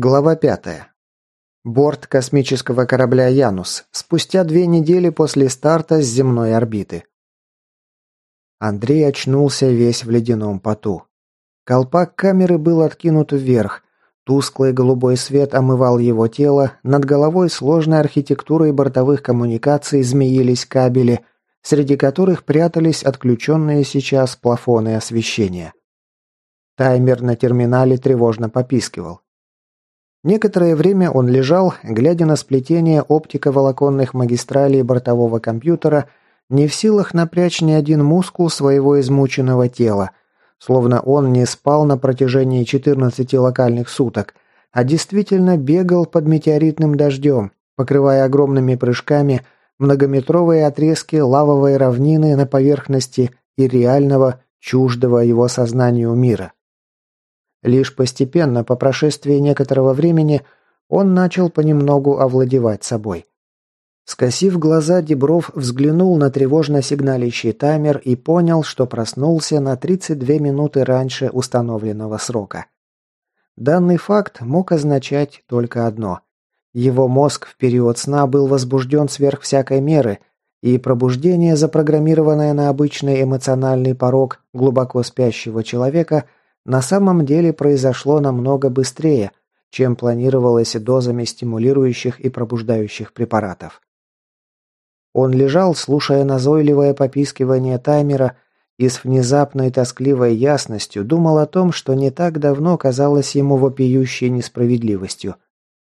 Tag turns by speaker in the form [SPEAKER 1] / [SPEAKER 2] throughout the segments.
[SPEAKER 1] Глава 5. Борт космического корабля «Янус» спустя две недели после старта с земной орбиты. Андрей очнулся весь в ледяном поту. Колпак камеры был откинут вверх. Тусклый голубой свет омывал его тело, над головой сложной архитектурой бортовых коммуникаций змеились кабели, среди которых прятались отключенные сейчас плафоны освещения. Таймер на терминале тревожно попискивал. Некоторое время он лежал, глядя на сплетение оптиковолоконных магистралей бортового компьютера, не в силах напрячь ни один мускул своего измученного тела, словно он не спал на протяжении 14 локальных суток, а действительно бегал под метеоритным дождем, покрывая огромными прыжками многометровые отрезки лавовой равнины на поверхности и реального, чуждого его сознанию мира. Лишь постепенно, по прошествии некоторого времени, он начал понемногу овладевать собой. Скосив глаза, Дебров взглянул на тревожно сигналищий таймер и понял, что проснулся на 32 минуты раньше установленного срока. Данный факт мог означать только одно. Его мозг в период сна был возбужден сверх всякой меры, и пробуждение, запрограммированное на обычный эмоциональный порог глубоко спящего человека – на самом деле произошло намного быстрее, чем планировалось дозами стимулирующих и пробуждающих препаратов. Он лежал, слушая назойливое попискивание таймера, и с внезапной тоскливой ясностью думал о том, что не так давно казалось ему вопиющей несправедливостью.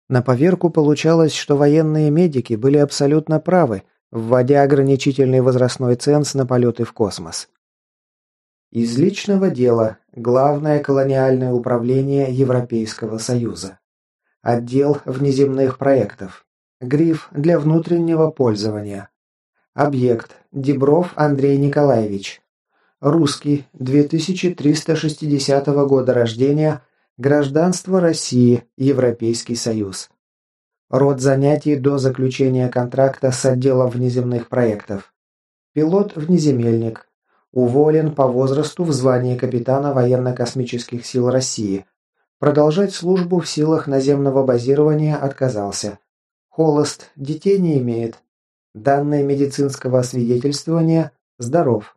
[SPEAKER 1] На поверку получалось, что военные медики были абсолютно правы, вводя ограничительный возрастной ценз на полеты в космос. Из личного дела. Главное колониальное управление Европейского Союза. Отдел внеземных проектов. Гриф для внутреннего пользования. Объект. Дебров Андрей Николаевич. Русский. 2360 года рождения. Гражданство России. Европейский Союз. Род занятий до заключения контракта с отделом внеземных проектов. Пилот-внеземельник. Уволен по возрасту в звании капитана военно-космических сил России. Продолжать службу в силах наземного базирования отказался. Холост, детей не имеет. Данные медицинского освидетельствования – здоров.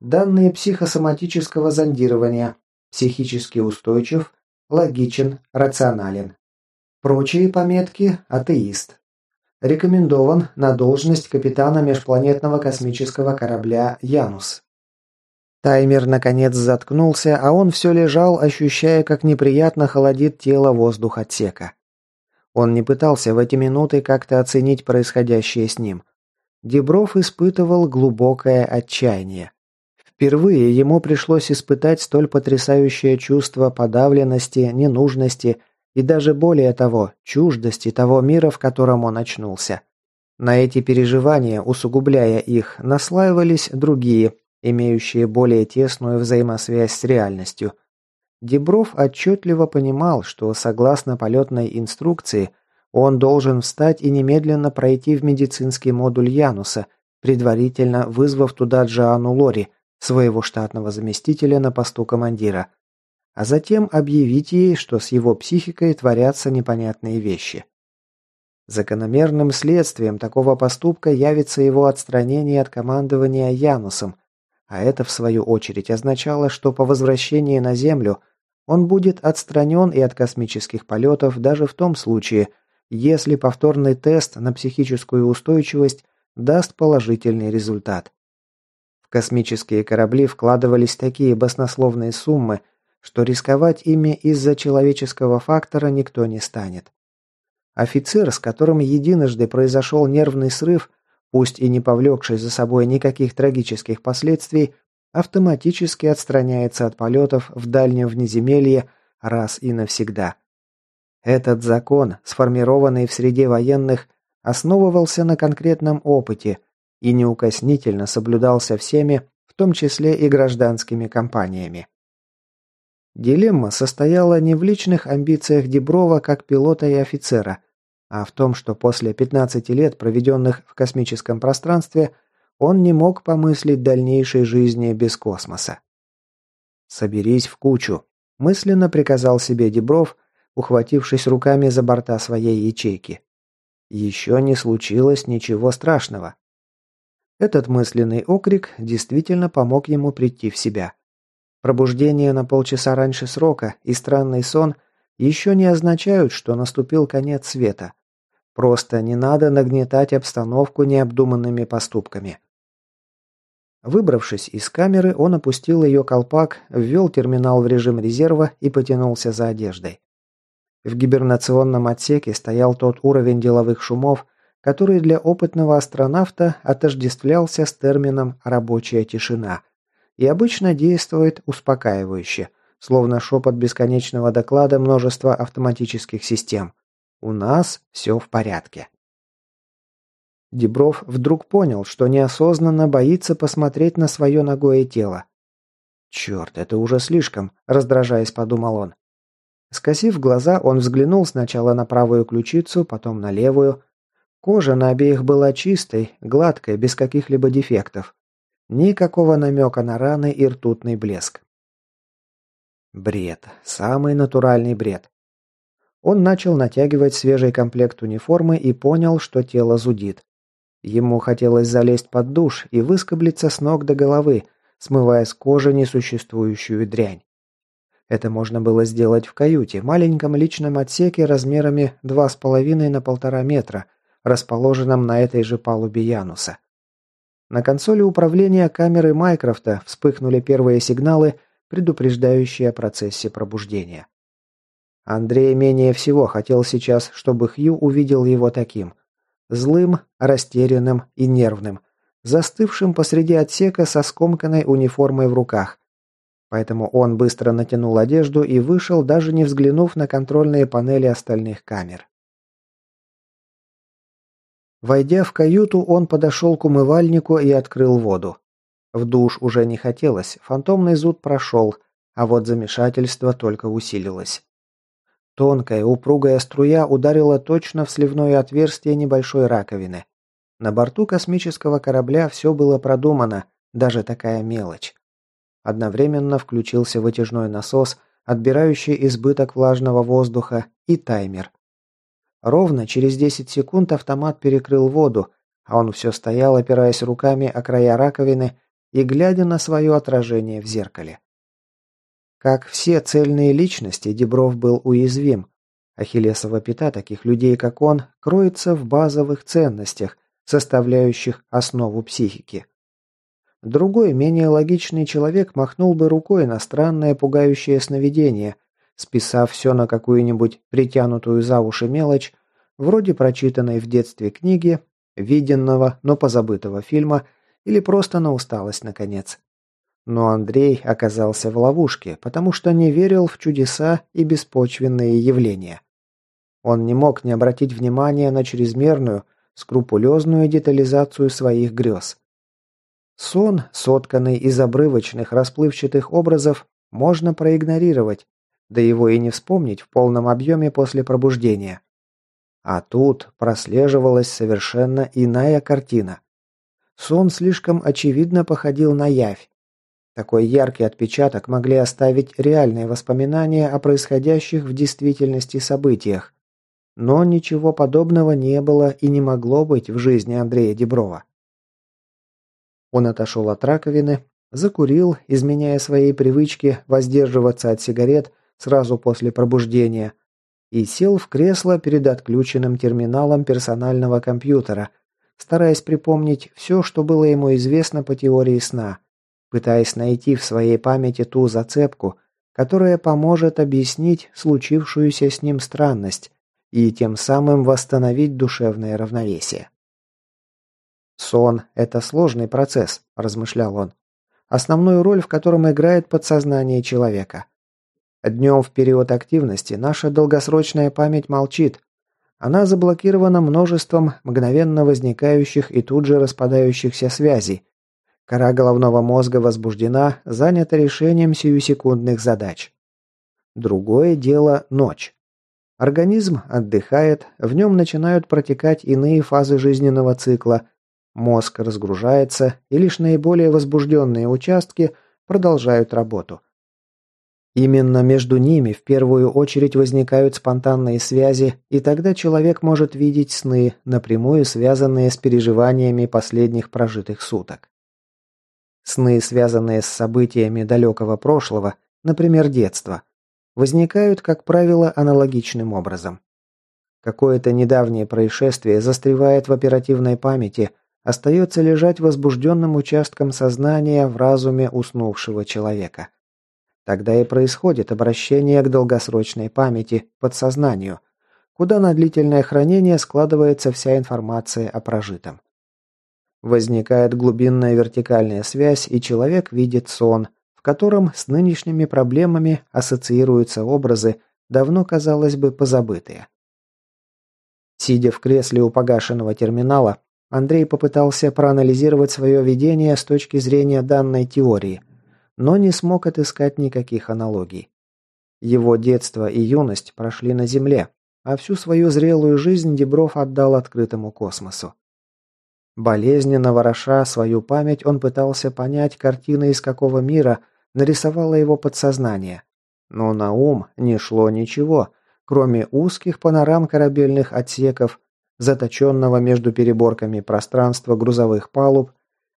[SPEAKER 1] Данные психосоматического зондирования – психически устойчив, логичен, рационален. Прочие пометки – атеист. Рекомендован на должность капитана межпланетного космического корабля «Янус». Таймер, наконец, заткнулся, а он все лежал, ощущая, как неприятно холодит тело воздух отсека. Он не пытался в эти минуты как-то оценить происходящее с ним. Дебров испытывал глубокое отчаяние. Впервые ему пришлось испытать столь потрясающее чувство подавленности, ненужности и даже более того, чуждости того мира, в котором он очнулся. На эти переживания, усугубляя их, наслаивались другие, имеющие более тесную взаимосвязь с реальностью. Дебров отчетливо понимал, что согласно полетной инструкции он должен встать и немедленно пройти в медицинский модуль Януса, предварительно вызвав туда Джоанну Лори, своего штатного заместителя на посту командира, а затем объявить ей, что с его психикой творятся непонятные вещи. Закономерным следствием такого поступка явится его отстранение от командования Янусом – а это, в свою очередь, означало, что по возвращении на Землю он будет отстранен и от космических полетов даже в том случае, если повторный тест на психическую устойчивость даст положительный результат. В космические корабли вкладывались такие баснословные суммы, что рисковать ими из-за человеческого фактора никто не станет. Офицер, с которым единожды произошел нервный срыв, пусть и не повлекший за собой никаких трагических последствий, автоматически отстраняется от полетов в дальнем внеземелье раз и навсегда. Этот закон, сформированный в среде военных, основывался на конкретном опыте и неукоснительно соблюдался всеми, в том числе и гражданскими компаниями. Дилемма состояла не в личных амбициях Деброва как пилота и офицера, а в том, что после 15 лет, проведенных в космическом пространстве, он не мог помыслить дальнейшей жизни без космоса. «Соберись в кучу», – мысленно приказал себе Дебров, ухватившись руками за борта своей ячейки. «Еще не случилось ничего страшного». Этот мысленный окрик действительно помог ему прийти в себя. Пробуждение на полчаса раньше срока и странный сон – еще не означают, что наступил конец света. Просто не надо нагнетать обстановку необдуманными поступками. Выбравшись из камеры, он опустил ее колпак, ввел терминал в режим резерва и потянулся за одеждой. В гибернационном отсеке стоял тот уровень деловых шумов, который для опытного астронавта отождествлялся с термином «рабочая тишина» и обычно действует успокаивающе словно шепот бесконечного доклада множества автоматических систем. «У нас все в порядке». Дебров вдруг понял, что неосознанно боится посмотреть на свое ногое тело. «Черт, это уже слишком», – раздражаясь, подумал он. Скосив глаза, он взглянул сначала на правую ключицу, потом на левую. Кожа на обеих была чистой, гладкой, без каких-либо дефектов. Никакого намека на раны и ртутный блеск. Бред. Самый натуральный бред. Он начал натягивать свежий комплект униформы и понял, что тело зудит. Ему хотелось залезть под душ и выскоблиться с ног до головы, смывая с кожи несуществующую дрянь. Это можно было сделать в каюте, маленьком личном отсеке размерами 2,5 на 1,5 метра, расположенном на этой же палубе Януса. На консоли управления камеры Майкрофта вспыхнули первые сигналы – предупреждающий о процессе пробуждения. Андрей менее всего хотел сейчас, чтобы Хью увидел его таким. Злым, растерянным и нервным, застывшим посреди отсека со скомканной униформой в руках. Поэтому он быстро натянул одежду и вышел, даже не взглянув на контрольные панели остальных камер. Войдя в каюту, он подошел к умывальнику и открыл воду. В душ уже не хотелось, фантомный зуд прошел, а вот замешательство только усилилось. Тонкая, упругая струя ударила точно в сливное отверстие небольшой раковины. На борту космического корабля все было продумано, даже такая мелочь. Одновременно включился вытяжной насос, отбирающий избыток влажного воздуха, и таймер. Ровно через 10 секунд автомат перекрыл воду, а он все стоял, опираясь руками о края раковины и глядя на свое отражение в зеркале. Как все цельные личности, Дебров был уязвим. Ахиллесова пята таких людей, как он, кроется в базовых ценностях, составляющих основу психики. Другой, менее логичный человек махнул бы рукой на странное пугающее сновидение, списав все на какую-нибудь притянутую за уши мелочь, вроде прочитанной в детстве книги, виденного, но позабытого фильма – или просто на усталость, наконец. Но Андрей оказался в ловушке, потому что не верил в чудеса и беспочвенные явления. Он не мог не обратить внимания на чрезмерную, скрупулезную детализацию своих грез. Сон, сотканный из обрывочных расплывчатых образов, можно проигнорировать, да его и не вспомнить в полном объеме после пробуждения. А тут прослеживалась совершенно иная картина. Сон слишком очевидно походил на явь. Такой яркий отпечаток могли оставить реальные воспоминания о происходящих в действительности событиях. Но ничего подобного не было и не могло быть в жизни Андрея Деброва. Он отошел от раковины, закурил, изменяя своей привычке воздерживаться от сигарет сразу после пробуждения, и сел в кресло перед отключенным терминалом персонального компьютера – стараясь припомнить все, что было ему известно по теории сна, пытаясь найти в своей памяти ту зацепку, которая поможет объяснить случившуюся с ним странность и тем самым восстановить душевное равновесие. «Сон – это сложный процесс», – размышлял он, – «основную роль в котором играет подсознание человека. Днем в период активности наша долгосрочная память молчит, она заблокирована множеством мгновенно возникающих и тут же распадающихся связей. Кора головного мозга возбуждена, занята решением сиюсекундных задач. Другое дело – ночь. Организм отдыхает, в нем начинают протекать иные фазы жизненного цикла, мозг разгружается, и лишь наиболее возбужденные участки продолжают работу – Именно между ними в первую очередь возникают спонтанные связи, и тогда человек может видеть сны, напрямую связанные с переживаниями последних прожитых суток. Сны, связанные с событиями далекого прошлого, например, детства, возникают, как правило, аналогичным образом. Какое-то недавнее происшествие застревает в оперативной памяти, остается лежать возбужденным участком сознания в разуме уснувшего человека – Тогда и происходит обращение к долгосрочной памяти, подсознанию, куда на длительное хранение складывается вся информация о прожитом. Возникает глубинная вертикальная связь, и человек видит сон, в котором с нынешними проблемами ассоциируются образы, давно, казалось бы, позабытые. Сидя в кресле у погашенного терминала, Андрей попытался проанализировать свое видение с точки зрения данной теории – но не смог отыскать никаких аналогий. Его детство и юность прошли на Земле, а всю свою зрелую жизнь Дебров отдал открытому космосу. Болезненно вороша свою память, он пытался понять, картина из какого мира нарисовала его подсознание. Но на ум не шло ничего, кроме узких панорам корабельных отсеков, заточенного между переборками пространства грузовых палуб,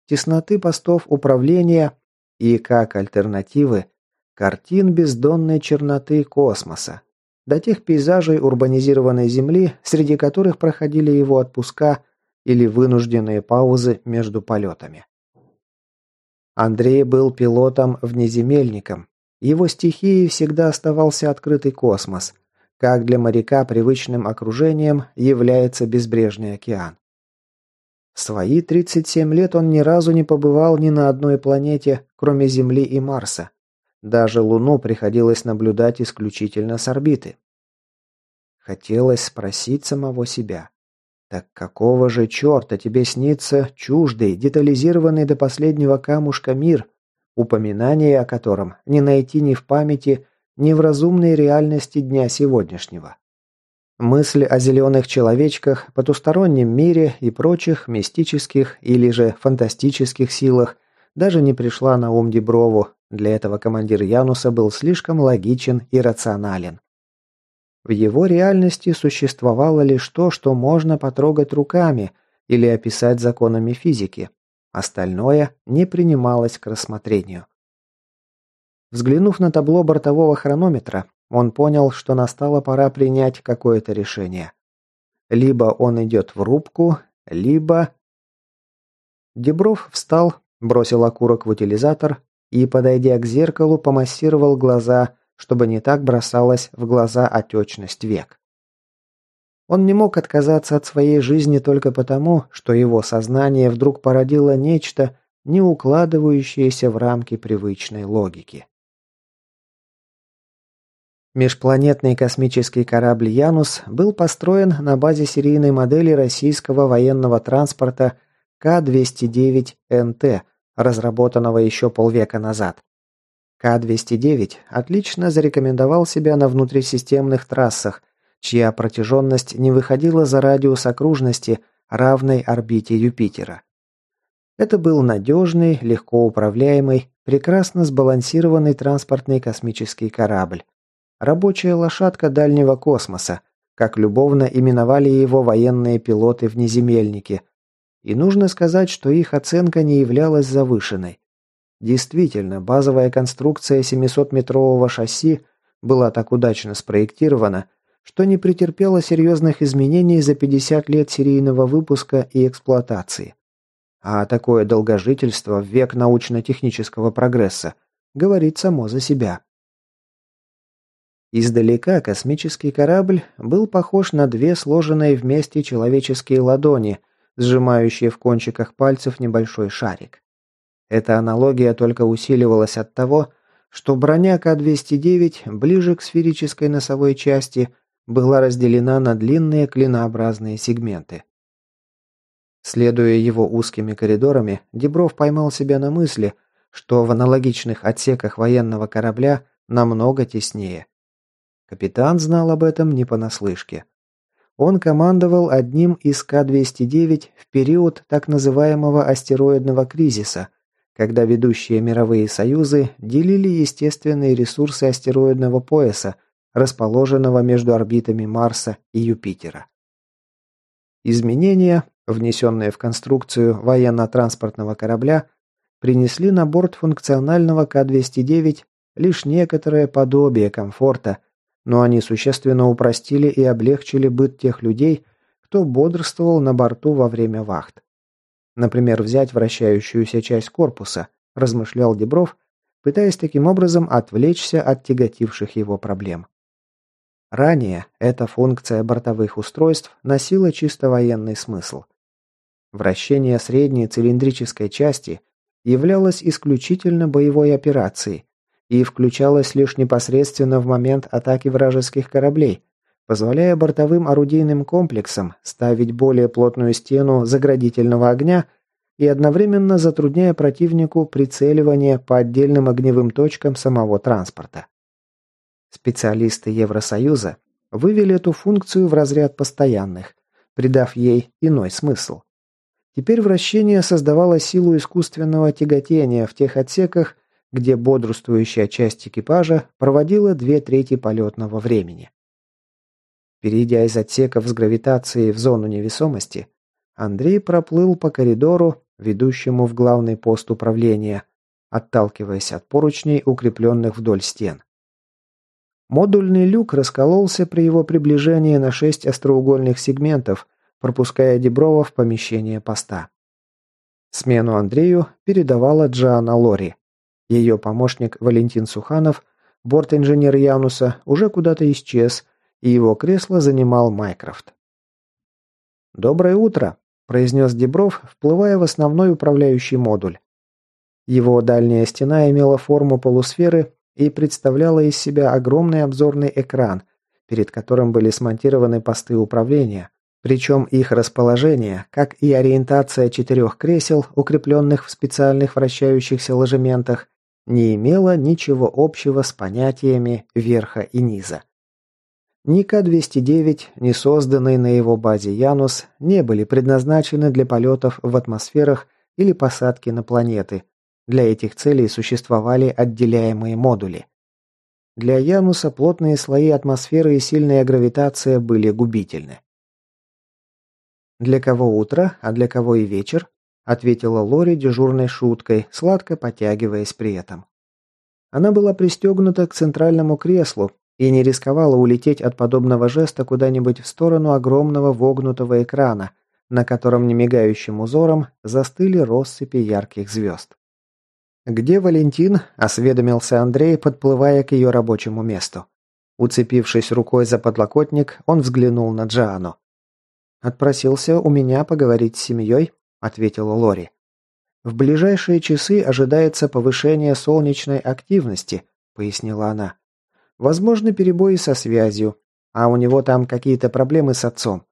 [SPEAKER 1] тесноты постов управления и как альтернативы картин бездонной черноты космоса, до тех пейзажей урбанизированной Земли, среди которых проходили его отпуска или вынужденные паузы между полетами. Андрей был пилотом-внеземельником. Его стихией всегда оставался открытый космос, как для моряка привычным окружением является безбрежный океан. В свои 37 лет он ни разу не побывал ни на одной планете, кроме Земли и Марса. Даже Луну приходилось наблюдать исключительно с орбиты. Хотелось спросить самого себя. Так какого же черта тебе снится чуждый, детализированный до последнего камушка мир, упоминание о котором не найти ни в памяти, ни в разумной реальности дня сегодняшнего? Мысль о зеленых человечках, потустороннем мире и прочих мистических или же фантастических силах даже не пришла на ум Деброву, для этого командир Януса был слишком логичен и рационален. В его реальности существовало лишь то, что можно потрогать руками или описать законами физики. Остальное не принималось к рассмотрению. Взглянув на табло бортового хронометра, он понял, что настала пора принять какое-то решение. Либо он идет в рубку, либо... Дебров встал, бросил окурок в утилизатор и, подойдя к зеркалу, помассировал глаза, чтобы не так бросалась в глаза отечность век. Он не мог отказаться от своей жизни только потому, что его сознание вдруг породило нечто, не укладывающееся в рамки привычной логики. Межпланетный космический корабль «Янус» был построен на базе серийной модели российского военного транспорта К-209НТ, разработанного еще полвека назад. К-209 отлично зарекомендовал себя на внутрисистемных трассах, чья протяженность не выходила за радиус окружности, равной орбите Юпитера. Это был надежный, легко управляемый, прекрасно сбалансированный транспортный космический корабль Рабочая лошадка дальнего космоса, как любовно именовали его военные пилоты-внеземельники. И нужно сказать, что их оценка не являлась завышенной. Действительно, базовая конструкция 700-метрового шасси была так удачно спроектирована, что не претерпела серьезных изменений за 50 лет серийного выпуска и эксплуатации. А такое долгожительство в век научно-технического прогресса говорит само за себя. Издалека космический корабль был похож на две сложенные вместе человеческие ладони, сжимающие в кончиках пальцев небольшой шарик. Эта аналогия только усиливалась от того, что броня К-209 ближе к сферической носовой части была разделена на длинные клинообразные сегменты. Следуя его узкими коридорами, Дебров поймал себя на мысли, что в аналогичных отсеках военного корабля намного теснее. Капитан знал об этом не понаслышке. Он командовал одним из К-209 в период так называемого астероидного кризиса, когда ведущие мировые союзы делили естественные ресурсы астероидного пояса, расположенного между орбитами Марса и Юпитера. Изменения, внесенные в конструкцию военно-транспортного корабля, принесли на борт функционального К-209 лишь некоторое подобие комфорта – но они существенно упростили и облегчили быт тех людей, кто бодрствовал на борту во время вахт. Например, взять вращающуюся часть корпуса, размышлял Дебров, пытаясь таким образом отвлечься от тяготивших его проблем. Ранее эта функция бортовых устройств носила чисто военный смысл. Вращение средней цилиндрической части являлось исключительно боевой операцией, и включалась лишь непосредственно в момент атаки вражеских кораблей, позволяя бортовым орудийным комплексам ставить более плотную стену заградительного огня и одновременно затрудняя противнику прицеливание по отдельным огневым точкам самого транспорта. Специалисты Евросоюза вывели эту функцию в разряд постоянных, придав ей иной смысл. Теперь вращение создавало силу искусственного тяготения в тех отсеках, где бодрствующая часть экипажа проводила две трети полетного времени. Перейдя из отсеков с гравитацией в зону невесомости, Андрей проплыл по коридору, ведущему в главный пост управления, отталкиваясь от поручней, укрепленных вдоль стен. Модульный люк раскололся при его приближении на шесть остроугольных сегментов, пропуская Деброва в помещение поста. Смену Андрею передавала Джоанна Лори. Ее помощник Валентин Суханов, борт-инженер Януса, уже куда-то исчез, и его кресло занимал Майкрофт. «Доброе утро», – произнес Дебров, вплывая в основной управляющий модуль. Его дальняя стена имела форму полусферы и представляла из себя огромный обзорный экран, перед которым были смонтированы посты управления, причем их расположение, как и ориентация четырех кресел, укрепленных в специальных вращающихся ложементах, не имела ничего общего с понятиями верха и низа. Ни К-209, ни созданный на его базе Янус не были предназначены для полетов в атмосферах или посадки на планеты. Для этих целей существовали отделяемые модули. Для Януса плотные слои атмосферы и сильная гравитация были губительны. Для кого утро, а для кого и вечер, ответила Лори дежурной шуткой, сладко потягиваясь при этом. Она была пристегнута к центральному креслу и не рисковала улететь от подобного жеста куда-нибудь в сторону огромного вогнутого экрана, на котором немигающим узором застыли россыпи ярких звезд. «Где Валентин?» – осведомился Андрей, подплывая к ее рабочему месту. Уцепившись рукой за подлокотник, он взглянул на Джаану. «Отпросился у меня поговорить с семьей», – ответила Лори. «В ближайшие часы ожидается повышение солнечной активности», – пояснила она. Возможно перебои со связью, а у него там какие-то проблемы с отцом».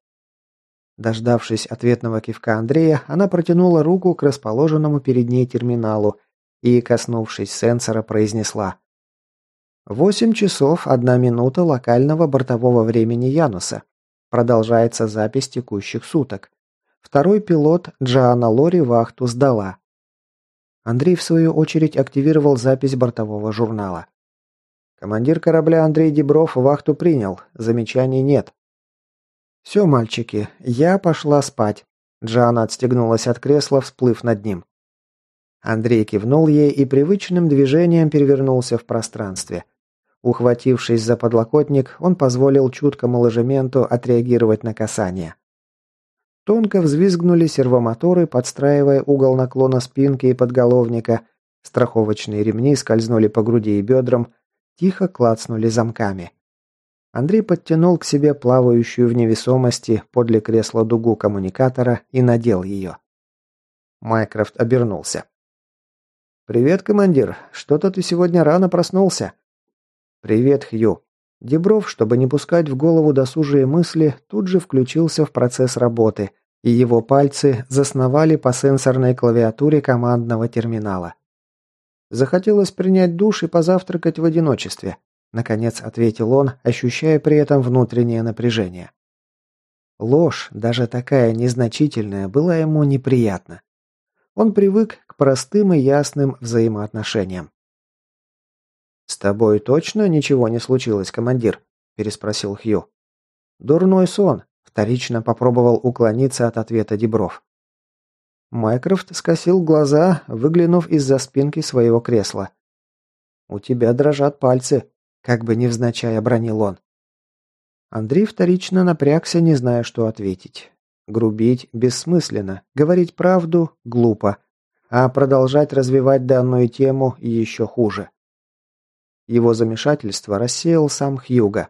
[SPEAKER 1] Дождавшись ответного кивка Андрея, она протянула руку к расположенному перед ней терминалу и, коснувшись сенсора, произнесла «Восемь часов одна минута локального бортового времени Януса. Продолжается запись текущих суток. Второй пилот Джоанна Лори вахту сдала. Андрей, в свою очередь, активировал запись бортового журнала. Командир корабля Андрей Дебров вахту принял, замечаний нет. «Все, мальчики, я пошла спать». Джоанна отстегнулась от кресла, всплыв над ним. Андрей кивнул ей и привычным движением перевернулся в пространстве. Ухватившись за подлокотник, он позволил чуткому ложементу отреагировать на касание. Тонко взвизгнули сервомоторы, подстраивая угол наклона спинки и подголовника. Страховочные ремни скользнули по груди и бедрам, тихо клацнули замками. Андрей подтянул к себе плавающую в невесомости подле кресла дугу коммуникатора и надел ее. Майкрофт обернулся. «Привет, командир. Что-то ты сегодня рано проснулся». «Привет, Хью», Дебров, чтобы не пускать в голову досужие мысли, тут же включился в процесс работы, и его пальцы засновали по сенсорной клавиатуре командного терминала. Захотелось принять душ и позавтракать в одиночестве, наконец ответил он, ощущая при этом внутреннее напряжение. Ложь, даже такая незначительная, была ему неприятна. Он привык к простым и ясным взаимоотношениям. «С тобой точно ничего не случилось, командир?» – переспросил Хью. «Дурной сон», – вторично попробовал уклониться от ответа Дебров. Майкрофт скосил глаза, выглянув из-за спинки своего кресла. «У тебя дрожат пальцы», – как бы невзначай обронил он. Андрей вторично напрягся, не зная, что ответить. Грубить бессмысленно, говорить правду – глупо, а продолжать развивать данную тему еще хуже. Его замешательство рассеял сам Хьюга.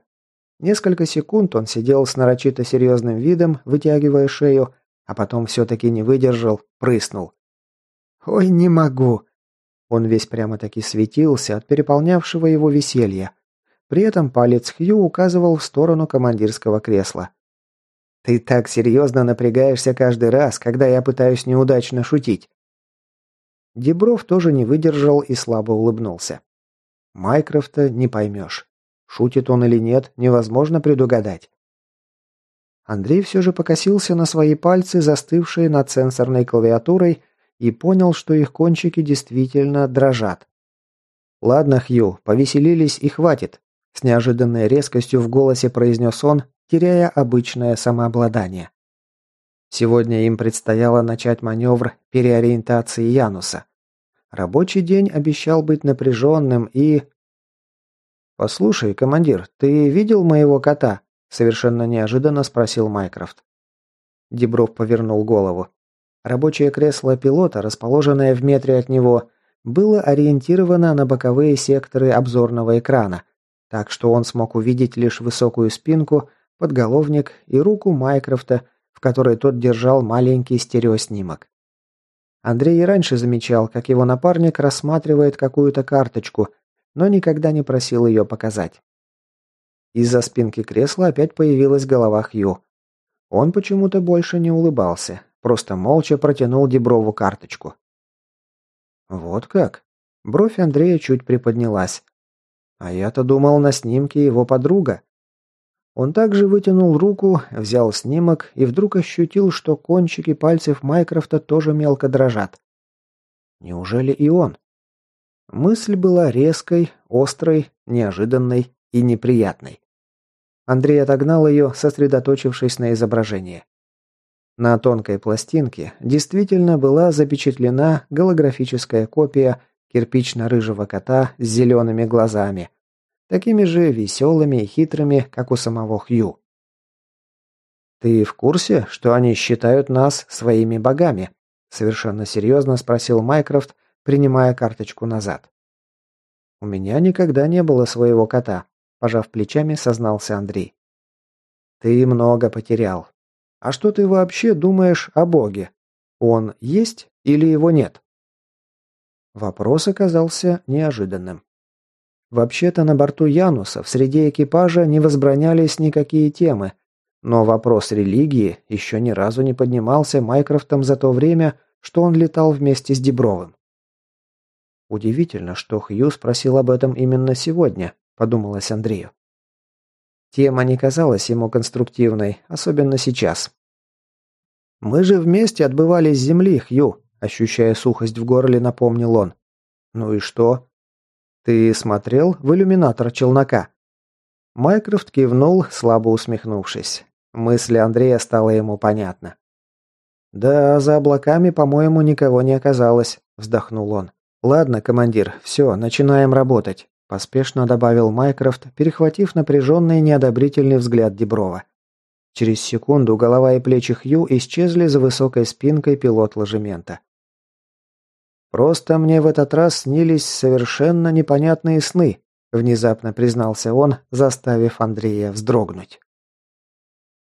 [SPEAKER 1] Несколько секунд он сидел с нарочито серьезным видом, вытягивая шею, а потом все-таки не выдержал, прыснул. «Ой, не могу!» Он весь прямо-таки светился от переполнявшего его веселья. При этом палец Хью указывал в сторону командирского кресла. «Ты так серьезно напрягаешься каждый раз, когда я пытаюсь неудачно шутить!» Дебров тоже не выдержал и слабо улыбнулся. Майкрофта не поймешь. Шутит он или нет, невозможно предугадать. Андрей все же покосился на свои пальцы, застывшие над сенсорной клавиатурой, и понял, что их кончики действительно дрожат. «Ладно, Хью, повеселились и хватит», – с неожиданной резкостью в голосе произнес он, теряя обычное самообладание. Сегодня им предстояло начать маневр переориентации Януса. Рабочий день обещал быть напряженным и... «Послушай, командир, ты видел моего кота?» – совершенно неожиданно спросил Майкрофт. Дебров повернул голову. Рабочее кресло пилота, расположенное в метре от него, было ориентировано на боковые секторы обзорного экрана, так что он смог увидеть лишь высокую спинку, подголовник и руку Майкрофта, в которой тот держал маленький стереоснимок. Андрей и раньше замечал, как его напарник рассматривает какую-то карточку, но никогда не просил ее показать. Из-за спинки кресла опять появилась голова Хью. Он почему-то больше не улыбался, просто молча протянул Деброву карточку. «Вот как?» Бровь Андрея чуть приподнялась. «А я-то думал, на снимке его подруга». Он также вытянул руку, взял снимок и вдруг ощутил, что кончики пальцев Майкрофта тоже мелко дрожат. Неужели и он? Мысль была резкой, острой, неожиданной и неприятной. Андрей отогнал ее, сосредоточившись на изображении. На тонкой пластинке действительно была запечатлена голографическая копия кирпично-рыжего кота с зелеными глазами, такими же веселыми и хитрыми, как у самого Хью. «Ты в курсе, что они считают нас своими богами?» – совершенно серьезно спросил Майкрофт, принимая карточку назад. «У меня никогда не было своего кота», – пожав плечами, сознался Андрей. «Ты много потерял. А что ты вообще думаешь о боге? Он есть или его нет?» Вопрос оказался неожиданным. Вообще-то на борту Януса в среде экипажа не возбранялись никакие темы, но вопрос религии еще ни разу не поднимался Майкрофтом за то время, что он летал вместе с Дебровым. «Удивительно, что Хью спросил об этом именно сегодня», – подумалось Андрею. Тема не казалась ему конструктивной, особенно сейчас. «Мы же вместе отбывали с земли, Хью», – ощущая сухость в горле, напомнил он. «Ну и что? «Ты смотрел в иллюминатор челнока?» Майкрофт кивнул, слабо усмехнувшись. Мысли Андрея стало ему понятно. «Да, за облаками, по-моему, никого не оказалось», – вздохнул он. «Ладно, командир, все, начинаем работать», – поспешно добавил Майкрофт, перехватив напряженный неодобрительный взгляд Деброва. Через секунду голова и плечи Хью исчезли за высокой спинкой пилот ложемента. Просто мне в этот раз снились совершенно непонятные сны», – внезапно признался он, заставив Андрея вздрогнуть.